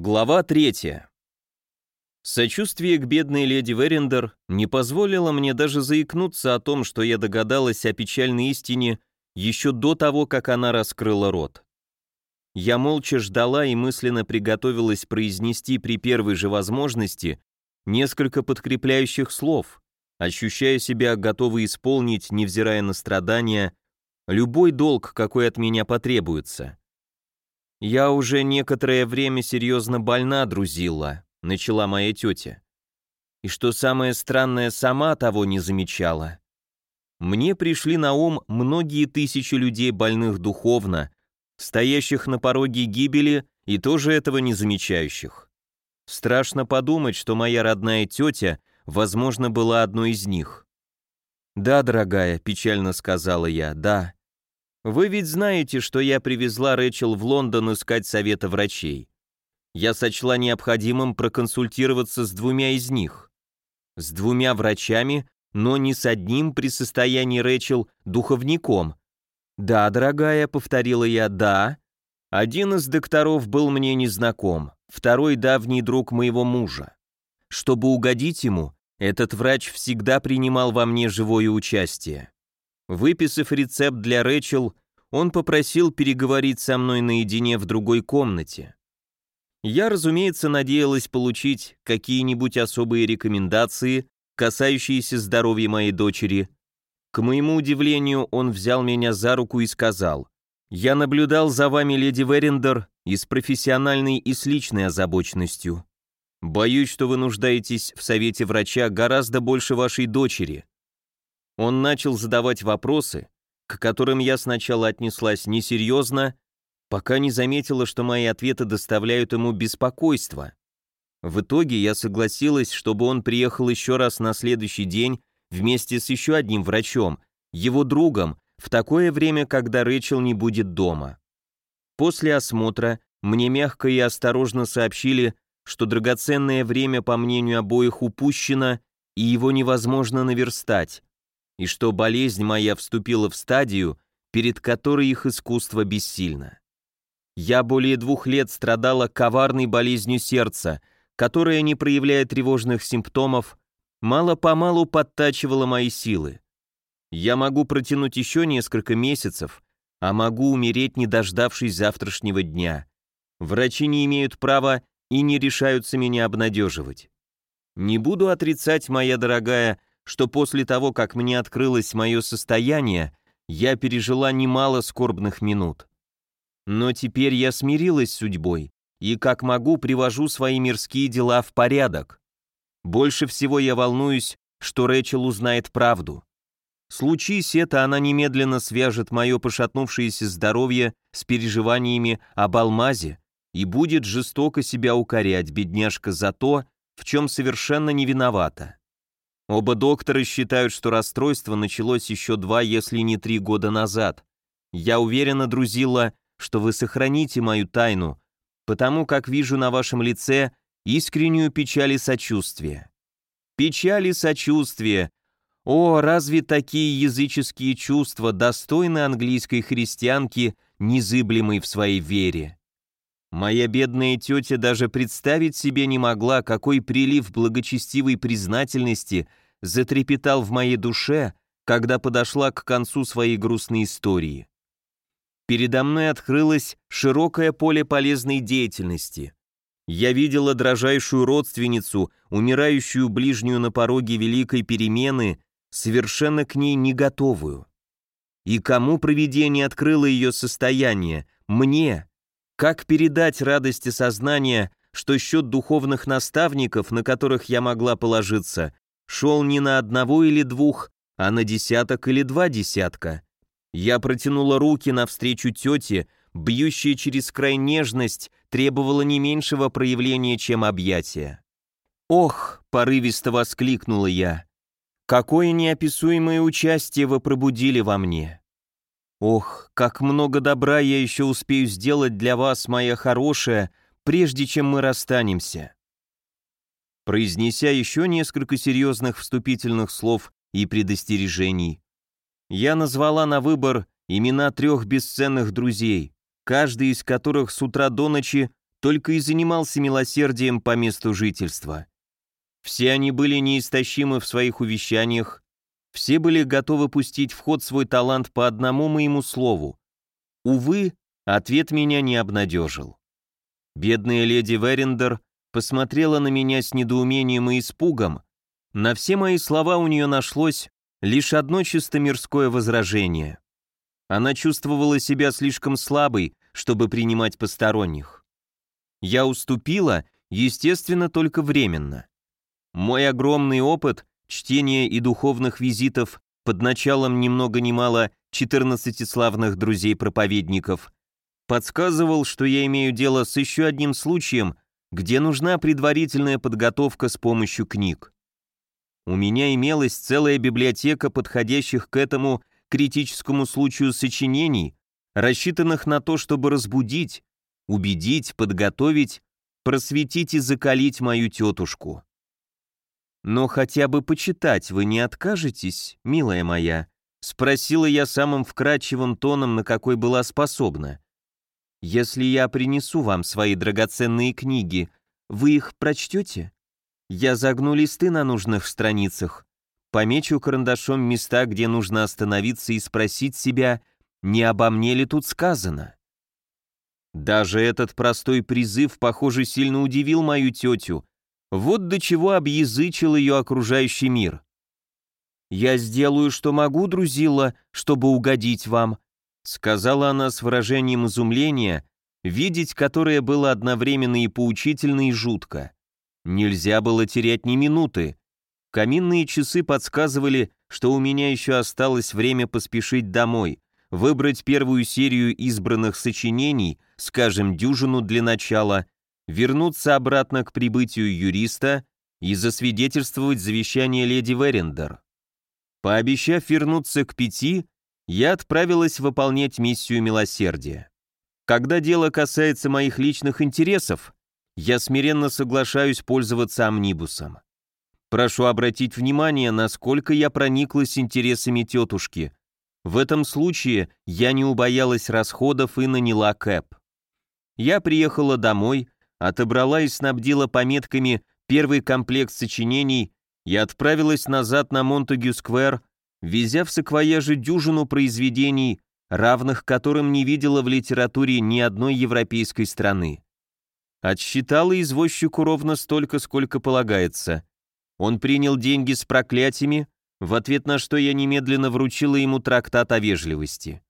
Глава третья. Сочувствие к бедной леди Верендер не позволило мне даже заикнуться о том, что я догадалась о печальной истине еще до того, как она раскрыла рот. Я молча ждала и мысленно приготовилась произнести при первой же возможности несколько подкрепляющих слов, ощущая себя готовой исполнить, невзирая на страдания, любой долг, какой от меня потребуется. «Я уже некоторое время серьезно больна, Друзилла», — начала моя тетя. И что самое странное, сама того не замечала. Мне пришли на ум многие тысячи людей, больных духовно, стоящих на пороге гибели и тоже этого не замечающих. Страшно подумать, что моя родная тетя, возможно, была одной из них. «Да, дорогая», — печально сказала я, — «да». Вы ведь знаете, что я привезла Рэчел в Лондон искать совета врачей. Я сочла необходимым проконсультироваться с двумя из них. С двумя врачами, но не с одним при состоянии Рэчел духовником. «Да, дорогая», — повторила я, — «да». Один из докторов был мне незнаком, второй — давний друг моего мужа. Чтобы угодить ему, этот врач всегда принимал во мне живое участие. Выписав рецепт для Рэчел, он попросил переговорить со мной наедине в другой комнате. Я, разумеется, надеялась получить какие-нибудь особые рекомендации, касающиеся здоровья моей дочери. К моему удивлению, он взял меня за руку и сказал, «Я наблюдал за вами, леди Верендер, и с профессиональной и с личной озабоченностью. Боюсь, что вы нуждаетесь в совете врача гораздо больше вашей дочери. Он начал задавать вопросы, к которым я сначала отнеслась несерьезно, пока не заметила, что мои ответы доставляют ему беспокойство. В итоге я согласилась, чтобы он приехал еще раз на следующий день вместе с еще одним врачом, его другом, в такое время, когда Рэчел не будет дома. После осмотра мне мягко и осторожно сообщили, что драгоценное время, по мнению обоих, упущено, и его невозможно наверстать и что болезнь моя вступила в стадию, перед которой их искусство бессильно. Я более двух лет страдала коварной болезнью сердца, которая, не проявляя тревожных симптомов, мало-помалу подтачивала мои силы. Я могу протянуть еще несколько месяцев, а могу умереть, не дождавшись завтрашнего дня. Врачи не имеют права и не решаются меня обнадеживать. Не буду отрицать, моя дорогая, что после того, как мне открылось мое состояние, я пережила немало скорбных минут. Но теперь я смирилась с судьбой и, как могу, привожу свои мирские дела в порядок. Больше всего я волнуюсь, что Рэчел узнает правду. Случись это, она немедленно свяжет мое пошатнувшееся здоровье с переживаниями об алмазе и будет жестоко себя укорять, бедняжка, за то, в чем совершенно не виновата. Оба доктора считают, что расстройство началось еще два, если не три года назад. Я уверена, друзила, что вы сохраните мою тайну, потому как вижу на вашем лице искреннюю печаль и сочувствие. Печаль и сочувствие. О, разве такие языческие чувства достойны английской христианки, незыблемой в своей вере? Моя бедная тетя даже представить себе не могла, какой прилив благочестивой признательности затрепетал в моей душе, когда подошла к концу своей грустной истории. Передо мной открылось широкое поле полезной деятельности. Я видела дрожайшую родственницу, умирающую ближнюю на пороге великой перемены, совершенно к ней не готовую. И кому провидение открыло ее состояние? Мне, как передать радости сознания, что счет духовных наставников, на которых я могла положиться, шел не на одного или двух, а на десяток или два десятка? Я протянула руки навстречу тете, бьющая через край нежность требовала не меньшего проявления, чем объятия. «Ох!» — порывисто воскликнула я. «Какое неописуемое участие вы пробудили во мне! Ох, как много добра я еще успею сделать для вас, моя хорошая, прежде чем мы расстанемся. Произнеся еще несколько серьезных вступительных слов и предостережений, я назвала на выбор имена трех бесценных друзей, каждый из которых с утра до ночи только и занимался милосердием по месту жительства. Все они были неистощимы в своих увещаниях, все были готовы пустить в ход свой талант по одному моему слову. Увы, ответ меня не обнадежил. Бедная леди Верендер посмотрела на меня с недоумением и испугом. На все мои слова у нее нашлось лишь одно чисто мирское возражение. Она чувствовала себя слишком слабой, чтобы принимать посторонних. Я уступила, естественно, только временно. Мой огромный опыт чтения и духовных визитов под началом ни много ни мало 14 славных друзей-проповедников подсказывал, что я имею дело с еще одним случаем, где нужна предварительная подготовка с помощью книг. У меня имелась целая библиотека подходящих к этому критическому случаю сочинений, рассчитанных на то, чтобы разбудить, убедить, подготовить, просветить и закалить мою тетушку. «Но хотя бы почитать вы не откажетесь, милая моя?» — спросила я самым вкрадчивым тоном, на какой была способна. «Если я принесу вам свои драгоценные книги, вы их прочтете? Я загну листы на нужных страницах, помечу карандашом места, где нужно остановиться и спросить себя, не обо мне ли тут сказано?» Даже этот простой призыв, похоже, сильно удивил мою тетю, вот до чего объязычил ее окружающий мир. «Я сделаю, что могу, друзила, чтобы угодить вам», сказала она с выражением изумления, видеть которое было одновременно и поучительно, и жутко. Нельзя было терять ни минуты. Каминные часы подсказывали, что у меня еще осталось время поспешить домой, выбрать первую серию избранных сочинений, скажем, дюжину для начала, вернуться обратно к прибытию юриста и засвидетельствовать завещание леди Верендер. Пообещав вернуться к пяти, я отправилась выполнять миссию милосердия. Когда дело касается моих личных интересов, я смиренно соглашаюсь пользоваться амнибусом. Прошу обратить внимание, насколько я прониклась интересами тетушки. В этом случае я не убоялась расходов и наняла кэп. Я приехала домой, отобрала и снабдила пометками первый комплект сочинений и отправилась назад на Монтегю-сквер, везя в саквояже дюжину произведений, равных которым не видела в литературе ни одной европейской страны. Отсчитала извозчику ровно столько, сколько полагается. Он принял деньги с проклятиями, в ответ на что я немедленно вручила ему трактат о вежливости.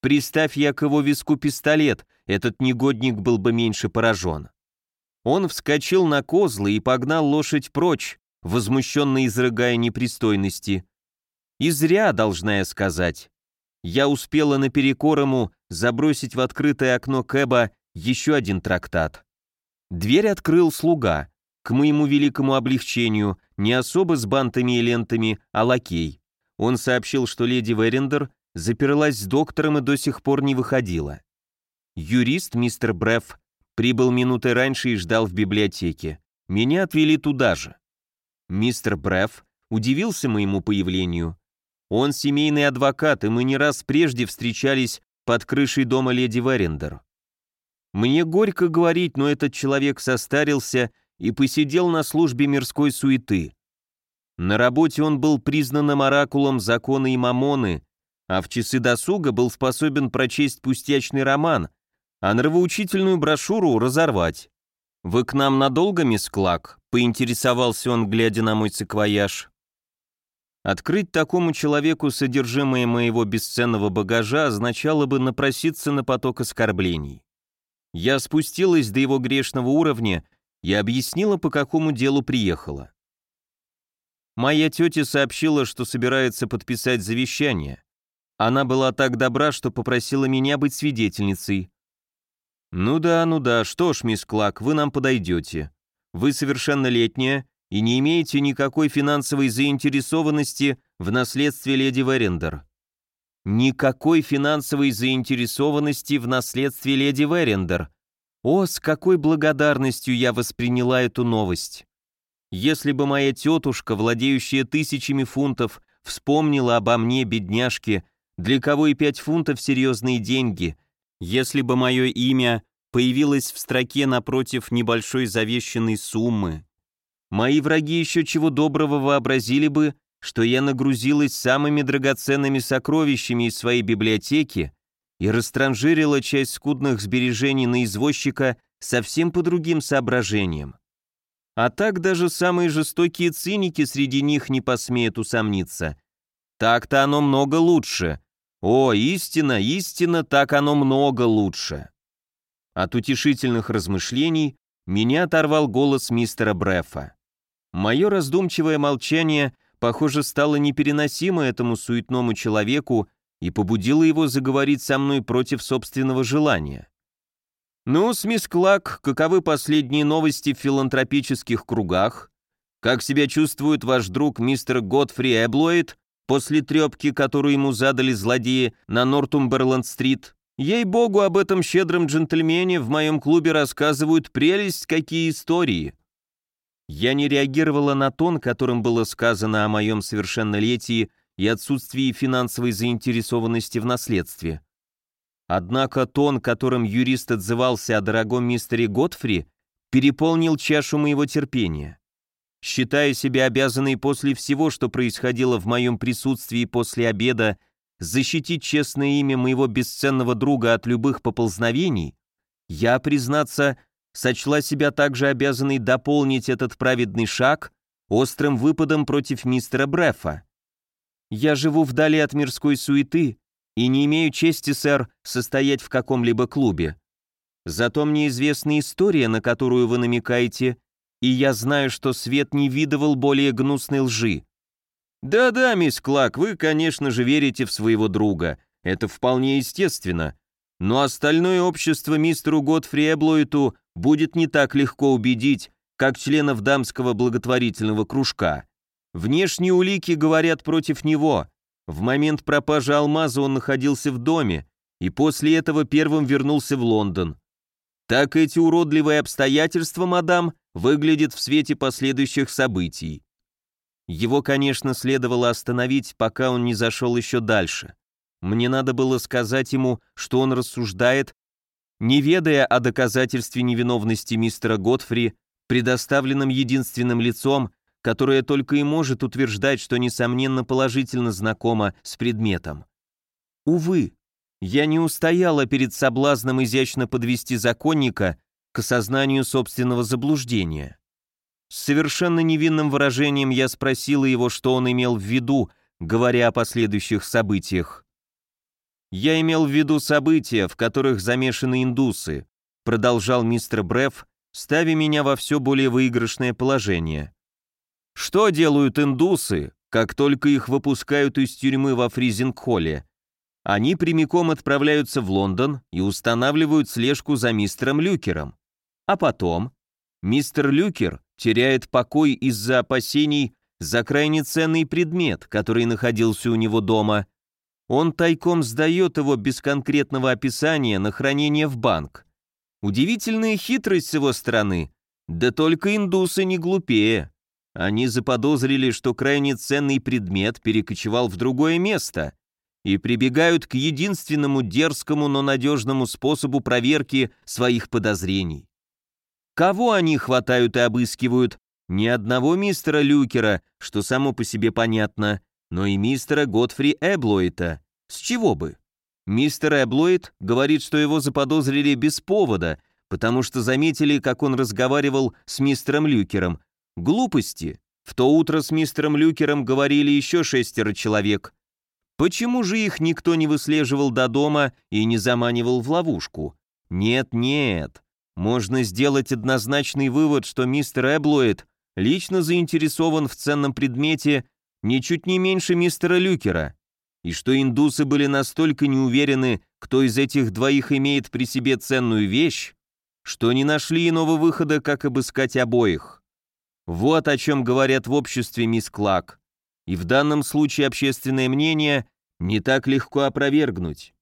Приставь я к его виску пистолет, этот негодник был бы меньше поражен. Он вскочил на козлы и погнал лошадь прочь, возмущенно изрыгая непристойности. И зря, должна я сказать. Я успела наперекор ему забросить в открытое окно Кэба еще один трактат. Дверь открыл слуга, к моему великому облегчению, не особо с бантами и лентами, а лакей. Он сообщил, что леди Верендер заперлась с доктором и до сих пор не выходила. Юрист, мистер Брефф, Прибыл минутой раньше и ждал в библиотеке. Меня отвели туда же. Мистер Бреф удивился моему появлению. Он семейный адвокат, и мы не раз прежде встречались под крышей дома леди Верендер. Мне горько говорить, но этот человек состарился и посидел на службе мирской суеты. На работе он был признанным оракулом закона и мамоны, а в часы досуга был способен прочесть пустячный роман, а нравоучительную брошюру разорвать. «Вы к нам надолго, мисс Клак?» — поинтересовался он, глядя на мой циквояж. Открыть такому человеку содержимое моего бесценного багажа означало бы напроситься на поток оскорблений. Я спустилась до его грешного уровня и объяснила, по какому делу приехала. Моя тетя сообщила, что собирается подписать завещание. Она была так добра, что попросила меня быть свидетельницей. «Ну да, ну да, что ж, мисс Клак, вы нам подойдете. Вы совершеннолетняя и не имеете никакой финансовой заинтересованности в наследстве леди Верендер». «Никакой финансовой заинтересованности в наследстве леди Верендер», о, с какой благодарностью я восприняла эту новость. Если бы моя тетушка, владеющая тысячами фунтов, вспомнила обо мне, бедняжке, для кого и пять фунтов серьезные деньги, если бы мое имя появилась в строке напротив небольшой завещанной суммы. Мои враги еще чего доброго вообразили бы, что я нагрузилась самыми драгоценными сокровищами из своей библиотеки и растранжирила часть скудных сбережений на извозчика совсем по другим соображениям. А так даже самые жестокие циники среди них не посмеют усомниться. Так-то оно много лучше. О, истина, истина, так оно много лучше. От утешительных размышлений меня оторвал голос мистера Брефа. Мое раздумчивое молчание, похоже, стало непереносимо этому суетному человеку и побудило его заговорить со мной против собственного желания. «Ну, мисс Клак, каковы последние новости в филантропических кругах? Как себя чувствует ваш друг мистер Готфри Эблоид после трепки, которую ему задали злодеи на Нортумберленд-стрит? Ей-богу, об этом щедром джентльмене в моем клубе рассказывают прелесть какие истории». Я не реагировала на тон, которым было сказано о моем совершеннолетии и отсутствии финансовой заинтересованности в наследстве. Однако тон, которым юрист отзывался о дорогом мистере Готфри, переполнил чашу моего терпения. Считая себя обязанной после всего, что происходило в моем присутствии после обеда, защитить честное имя моего бесценного друга от любых поползновений, я, признаться, сочла себя также обязанной дополнить этот праведный шаг острым выпадом против мистера Брефа. Я живу вдали от мирской суеты и не имею чести, сэр, состоять в каком-либо клубе. Зато мне известна история, на которую вы намекаете, и я знаю, что свет не видывал более гнусной лжи. Да-да, мисс Клак, вы, конечно же, верите в своего друга. Это вполне естественно. Но остальное общество мистеру Готфри Эблойту будет не так легко убедить, как членов дамского благотворительного кружка. Внешние улики говорят против него, в момент пропажи алмаза он находился в доме, и после этого первым вернулся в Лондон. Так эти уродливые обстоятельства, мадам, выглядят в свете последующих событий. Его, конечно, следовало остановить, пока он не зашел еще дальше. Мне надо было сказать ему, что он рассуждает, не ведая о доказательстве невиновности мистера Готфри, предоставленном единственным лицом, которая только и может утверждать, что несомненно положительно знакома с предметом. Увы, я не устояла перед соблазном изящно подвести законника к осознанию собственного заблуждения. С совершенно невинным выражением я спросила его, что он имел в виду, говоря о последующих событиях. «Я имел в виду события, в которых замешаны индусы», продолжал мистер Бреф, ставя меня во все более выигрышное положение. Что делают индусы, как только их выпускают из тюрьмы во Фризинг-холле? Они прямиком отправляются в Лондон и устанавливают слежку за мистером Люкером. А потом мистер Люкер теряет покой из-за опасений за крайне ценный предмет, который находился у него дома. Он тайком сдает его без конкретного описания на хранение в банк. Удивительная хитрость с его стороны, да только индусы не глупее. Они заподозрили, что крайне ценный предмет перекочевал в другое место и прибегают к единственному дерзкому, но надежному способу проверки своих подозрений. Кого они хватают и обыскивают? Ни одного мистера Люкера, что само по себе понятно, но и мистера Готфри Эблоита. С чего бы? Мистер Эблоид говорит, что его заподозрили без повода, потому что заметили, как он разговаривал с мистером Люкером, Глупости. В то утро с мистером Люкером говорили еще шестеро человек. Почему же их никто не выслеживал до дома и не заманивал в ловушку? Нет, нет. Можно сделать однозначный вывод, что мистер Эблоид лично заинтересован в ценном предмете ничуть не меньше мистера Люкера, и что индусы были настолько неуверены, кто из этих двоих имеет при себе ценную вещь, что не нашли иного выхода, как обыскать обоих. Вот о чем говорят в обществе мисс Клак. И в данном случае общественное мнение не так легко опровергнуть.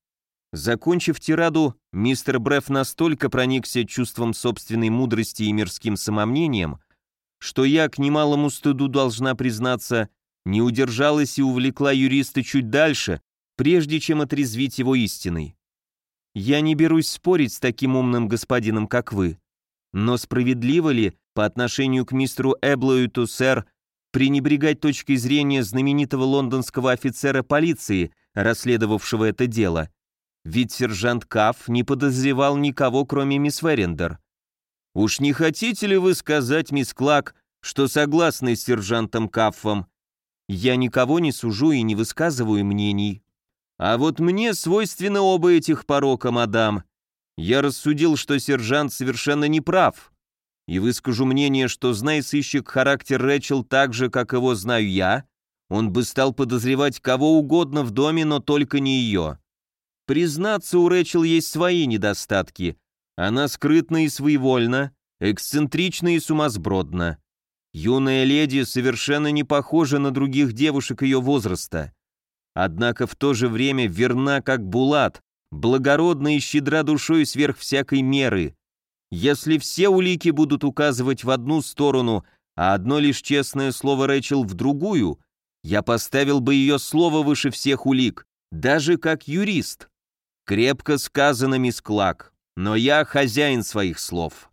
Закончив тираду, мистер Бреф настолько проникся чувством собственной мудрости и мирским самомнением, что я, к немалому стыду должна признаться, не удержалась и увлекла юриста чуть дальше, прежде чем отрезвить его истиной. Я не берусь спорить с таким умным господином, как вы. Но справедливо ли по отношению к мистеру Эблоюту, сэр, пренебрегать точкой зрения знаменитого лондонского офицера полиции, расследовавшего это дело? Ведь сержант Кафф не подозревал никого, кроме мисс Верендер. «Уж не хотите ли вы сказать, мисс Клак, что согласны с сержантом Каффом?» «Я никого не сужу и не высказываю мнений». «А вот мне свойственны оба этих порока, мадам. Я рассудил, что сержант совершенно не прав. И выскажу мнение, что, зная сыщик характер Рэчел так же, как его знаю я, он бы стал подозревать кого угодно в доме, но только не ее. Признаться, у Рэчел есть свои недостатки. Она скрытна и своевольна, эксцентрична и сумасбродна. Юная леди совершенно не похожа на других девушек ее возраста. Однако в то же время верна как Булат, благородна и щедра душой сверх всякой меры. Если все улики будут указывать в одну сторону, а одно лишь честное слово Рэчел в другую, я поставил бы ее слово выше всех улик, даже как юрист. Крепко сказано, мисс Клак, но я хозяин своих слов.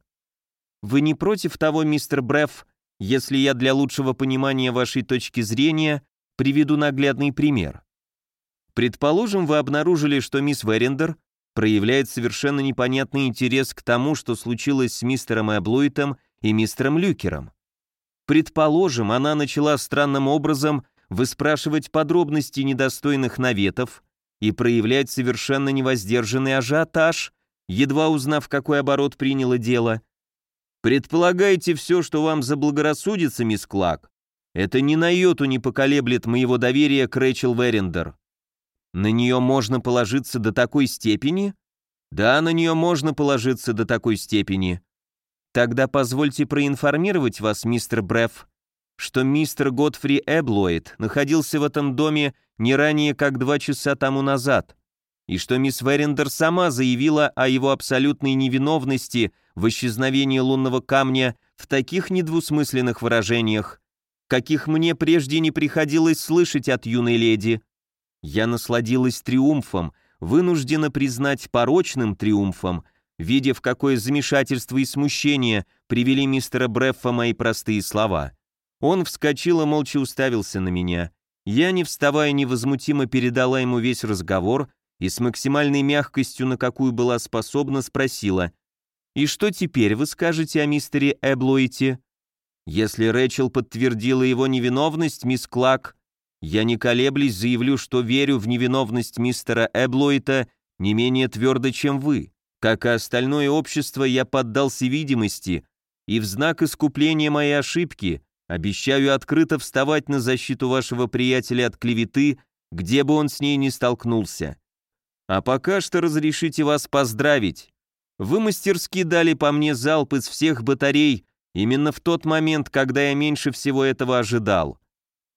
Вы не против того, мистер Брефф, если я для лучшего понимания вашей точки зрения приведу наглядный пример? Предположим, вы обнаружили, что мисс Верендер проявляет совершенно непонятный интерес к тому, что случилось с мистером Эблуитом и мистером Люкером. Предположим, она начала странным образом выспрашивать подробности недостойных наветов, и проявлять совершенно невоздержанный ажиотаж, едва узнав, какой оборот приняло дело. Предполагайте все, что вам заблагорассудится, мисс Клак. Это ни на йоту не поколеблет моего доверия к Рэйчел Верендер. На нее можно положиться до такой степени? Да, на нее можно положиться до такой степени. Тогда позвольте проинформировать вас, мистер Бреф, что мистер Годфри Эблоид находился в этом доме не ранее как два часа тому назад, и что мисс Верендер сама заявила о его абсолютной невиновности в исчезновении лунного камня в таких недвусмысленных выражениях, каких мне прежде не приходилось слышать от юной леди. Я насладилась триумфом, вынуждена признать порочным триумфом, видя, в какое замешательство и смущение привели мистера Бреффа мои простые слова. Он вскочил и молча уставился на меня. Я, не вставая невозмутимо, передала ему весь разговор и с максимальной мягкостью, на какую была способна, спросила, «И что теперь вы скажете о мистере Эблуите?» Если Рэчел подтвердила его невиновность, мисс Клак, я не колеблюсь, заявлю, что верю в невиновность мистера Эблуита не менее твердо, чем вы. Как и остальное общество, я поддался видимости, и в знак искупления моей ошибки Обещаю открыто вставать на защиту вашего приятеля от клеветы, где бы он с ней ни столкнулся. А пока что разрешите вас поздравить. Вы мастерски дали по мне залп из всех батарей именно в тот момент, когда я меньше всего этого ожидал.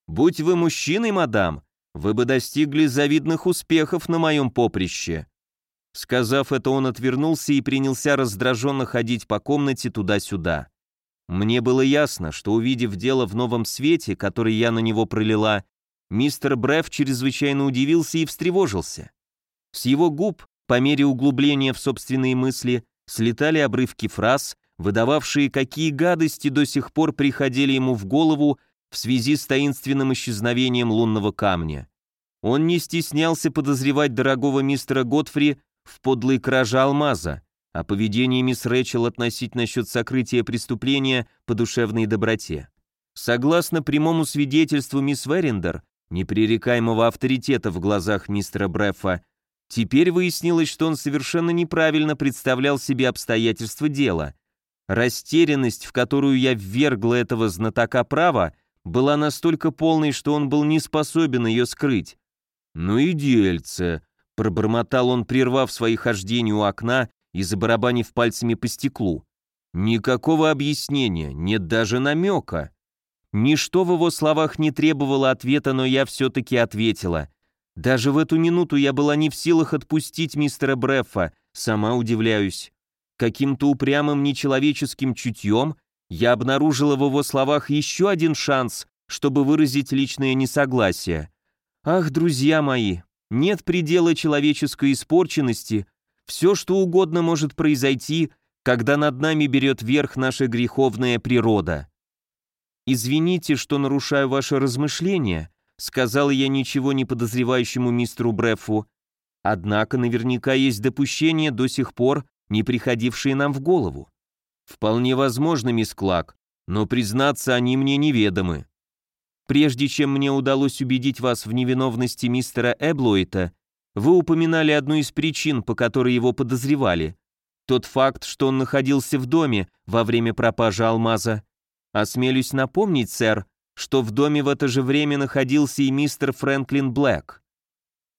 Будь вы мужчиной, мадам, вы бы достигли завидных успехов на моем поприще». Сказав это, он отвернулся и принялся раздраженно ходить по комнате туда-сюда. Мне было ясно, что увидев дело в новом свете, который я на него пролила, мистер Бреф чрезвычайно удивился и встревожился. С его губ, по мере углубления в собственные мысли, слетали обрывки фраз, выдававшие, какие гадости до сих пор приходили ему в голову в связи с таинственным исчезновением лунного камня. Он не стеснялся подозревать дорогого мистера Готфри в подлой краже алмаза, о поведении мисс Рэчел относить насчет сокрытия преступления по душевной доброте. Согласно прямому свидетельству мисс Верендер, непререкаемого авторитета в глазах мистера Бреффа, теперь выяснилось, что он совершенно неправильно представлял себе обстоятельства дела. Растерянность, в которую я ввергла этого знатока права, была настолько полной, что он был не способен ее скрыть. «Ну и дельце», — пробормотал он, прервав свои хождения у окна и забарабанив пальцами по стеклу. Никакого объяснения, нет даже намека. Ничто в его словах не требовало ответа, но я все-таки ответила. Даже в эту минуту я была не в силах отпустить мистера Бреффа, сама удивляюсь. Каким-то упрямым нечеловеческим чутьем я обнаружила в его словах еще один шанс, чтобы выразить личное несогласие. Ах, друзья мои, нет предела человеческой испорченности, Все, что угодно может произойти, когда над нами берет верх наша греховная природа. «Извините, что нарушаю ваше размышления», сказал я ничего не подозревающему мистеру Брефу, однако наверняка есть допущения, до сих пор не приходившие нам в голову. Вполне возможно, мисс Клак, но, признаться, они мне неведомы. Прежде чем мне удалось убедить вас в невиновности мистера Эблуэта, вы упоминали одну из причин, по которой его подозревали. Тот факт, что он находился в доме во время пропажи алмаза. Осмелюсь напомнить, сэр, что в доме в это же время находился и мистер Фрэнклин Блэк.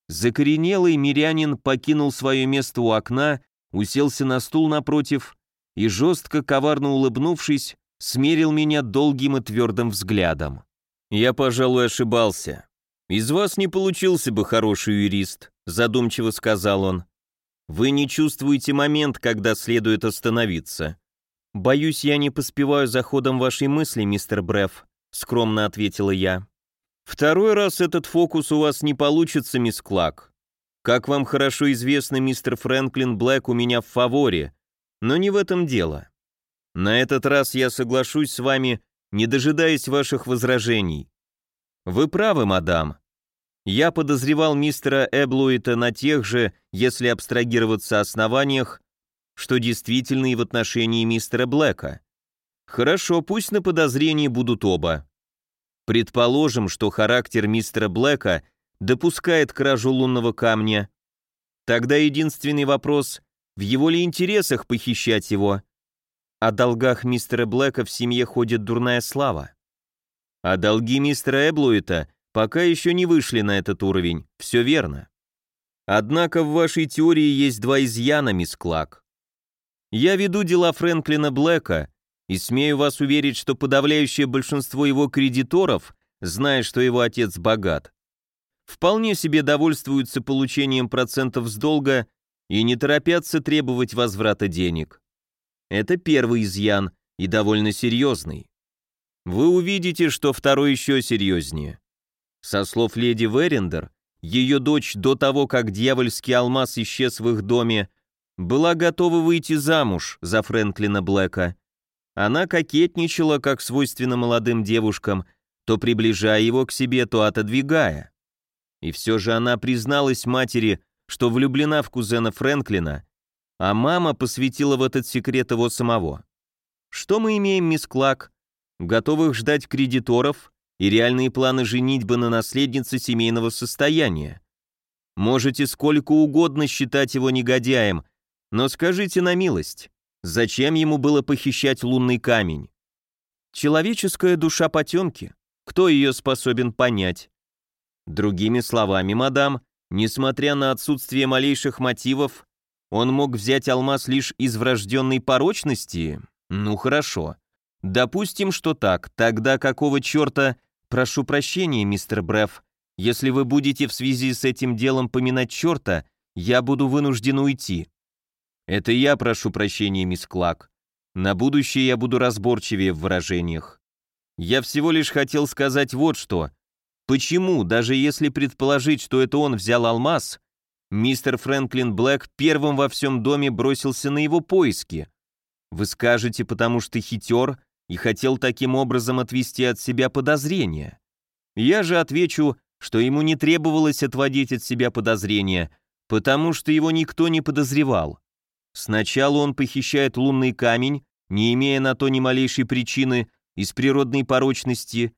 Закоренелый мирянин покинул свое место у окна, уселся на стул напротив и, жестко, коварно улыбнувшись, смерил меня долгим и твердым взглядом. «Я, пожалуй, ошибался. Из вас не получился бы хороший юрист», задумчиво сказал он. «Вы не чувствуете момент, когда следует остановиться». «Боюсь, я не поспеваю за ходом вашей мысли, мистер Бреф», скромно ответила я. Второй раз этот фокус у вас не получится, мисс Клак. Как вам хорошо известно, мистер Фрэнклин Блэк у меня в фаворе, но не в этом дело. На этот раз я соглашусь с вами, не дожидаясь ваших возражений. Вы правы, мадам. Я подозревал мистера Эблуита на тех же, если абстрагироваться основаниях, что действительно и в отношении мистера Блэка. Хорошо, пусть на подозрении будут оба. Предположим, что характер мистера Блэка допускает кражу лунного камня. Тогда единственный вопрос, в его ли интересах похищать его? О долгах мистера Блэка в семье ходит дурная слава. А долги мистера Эблуэта пока еще не вышли на этот уровень, все верно. Однако в вашей теории есть два изъяна, мисс Клак. Я веду дела Фрэнклина Блэка, и смею вас уверить, что подавляющее большинство его кредиторов, зная, что его отец богат, вполне себе довольствуются получением процентов с долга и не торопятся требовать возврата денег. Это первый изъян и довольно серьезный. Вы увидите, что второй еще серьезнее. Со слов леди Верендер, ее дочь до того, как дьявольский алмаз исчез в их доме, была готова выйти замуж за Фрэнклина Блэка, она кокетничала, как свойственно молодым девушкам, то приближая его к себе, то отодвигая. И все же она призналась матери, что влюблена в кузена Фрэнклина, а мама посвятила в этот секрет его самого. Что мы имеем, мисс Клак? Готовых ждать кредиторов и реальные планы женитьбы на наследнице семейного состояния. Можете сколько угодно считать его негодяем, но скажите на милость, Зачем ему было похищать лунный камень? Человеческая душа потемки. Кто ее способен понять? Другими словами, мадам, несмотря на отсутствие малейших мотивов, он мог взять алмаз лишь из врожденной порочности? Ну хорошо. Допустим, что так. Тогда какого черта... Прошу прощения, мистер Бреф. Если вы будете в связи с этим делом поминать черта, я буду вынужден уйти. Это я прошу прощения, мисс Клак. На будущее я буду разборчивее в выражениях. Я всего лишь хотел сказать вот что. Почему, даже если предположить, что это он взял алмаз, мистер Фрэнклин Блэк первым во всем доме бросился на его поиски? Вы скажете, потому что хитер и хотел таким образом отвести от себя подозрения. Я же отвечу, что ему не требовалось отводить от себя подозрения, потому что его никто не подозревал. Сначала он похищает лунный камень, не имея на то ни малейшей причины, из природной порочности,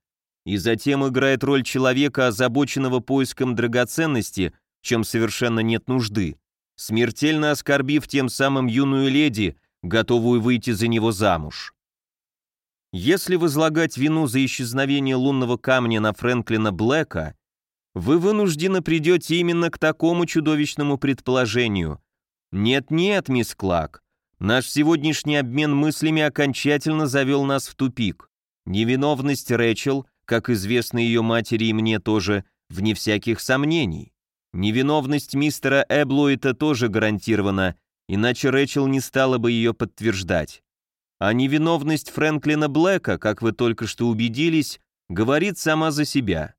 и затем играет роль человека, озабоченного поиском драгоценности, чем совершенно нет нужды, смертельно оскорбив тем самым юную леди, готовую выйти за него замуж. Если возлагать вину за исчезновение лунного камня на Фрэнклина Блэка, вы вынуждены придете именно к такому чудовищному предположению, «Нет-нет, мисс Клак, наш сегодняшний обмен мыслями окончательно завел нас в тупик. Невиновность Рэчел, как известно ее матери и мне тоже, вне всяких сомнений. Невиновность мистера Эблуита тоже гарантирована, иначе Рэчел не стала бы ее подтверждать. А невиновность Фрэнклина Блэка, как вы только что убедились, говорит сама за себя.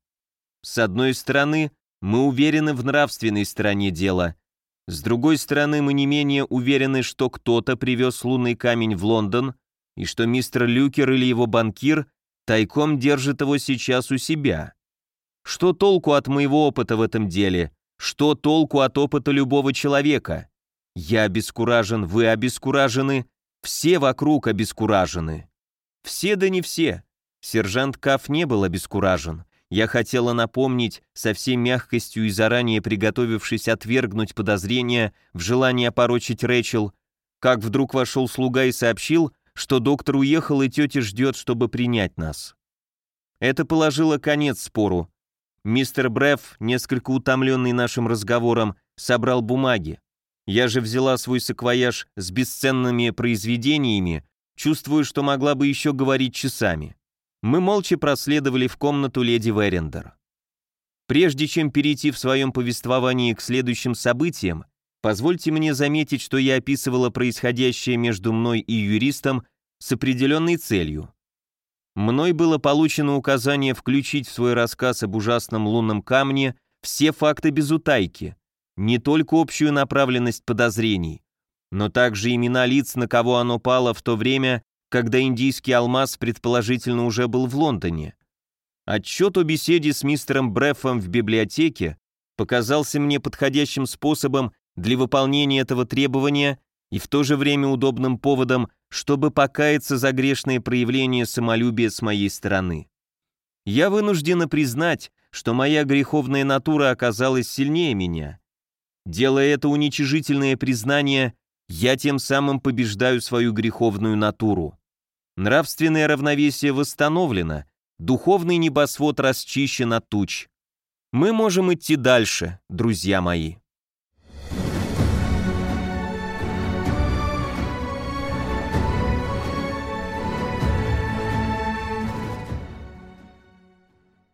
С одной стороны, мы уверены в нравственной стороне дела – С другой стороны, мы не менее уверены, что кто-то привез лунный камень в Лондон, и что мистер Люкер или его банкир тайком держит его сейчас у себя. Что толку от моего опыта в этом деле? Что толку от опыта любого человека? Я обескуражен, вы обескуражены, все вокруг обескуражены. Все да не все. Сержант Каф не был обескуражен. Я хотела напомнить, со всей мягкостью и заранее приготовившись отвергнуть подозрения в желании опорочить Рэчел, как вдруг вошел слуга и сообщил, что доктор уехал и тетя ждет, чтобы принять нас. Это положило конец спору. Мистер Бреф, несколько утомленный нашим разговором, собрал бумаги. Я же взяла свой саквояж с бесценными произведениями, чувствую, что могла бы еще говорить часами. Мы молча проследовали в комнату леди Верендер. Прежде чем перейти в своем повествовании к следующим событиям, позвольте мне заметить, что я описывала происходящее между мной и юристом с определенной целью. Мной было получено указание включить в свой рассказ об ужасном лунном камне все факты без утайки, не только общую направленность подозрений, но также имена лиц, на кого оно пало в то время, когда индийский алмаз предположительно уже был в Лондоне. Отчет о беседе с мистером Бреффом в библиотеке показался мне подходящим способом для выполнения этого требования и в то же время удобным поводом, чтобы покаяться за грешное проявление самолюбия с моей стороны. Я вынуждена признать, что моя греховная натура оказалась сильнее меня. Делая это уничижительное признание, я тем самым побеждаю свою греховную натуру. Нравственное равновесие восстановлено, духовный небосвод расчищен от туч. Мы можем идти дальше, друзья мои.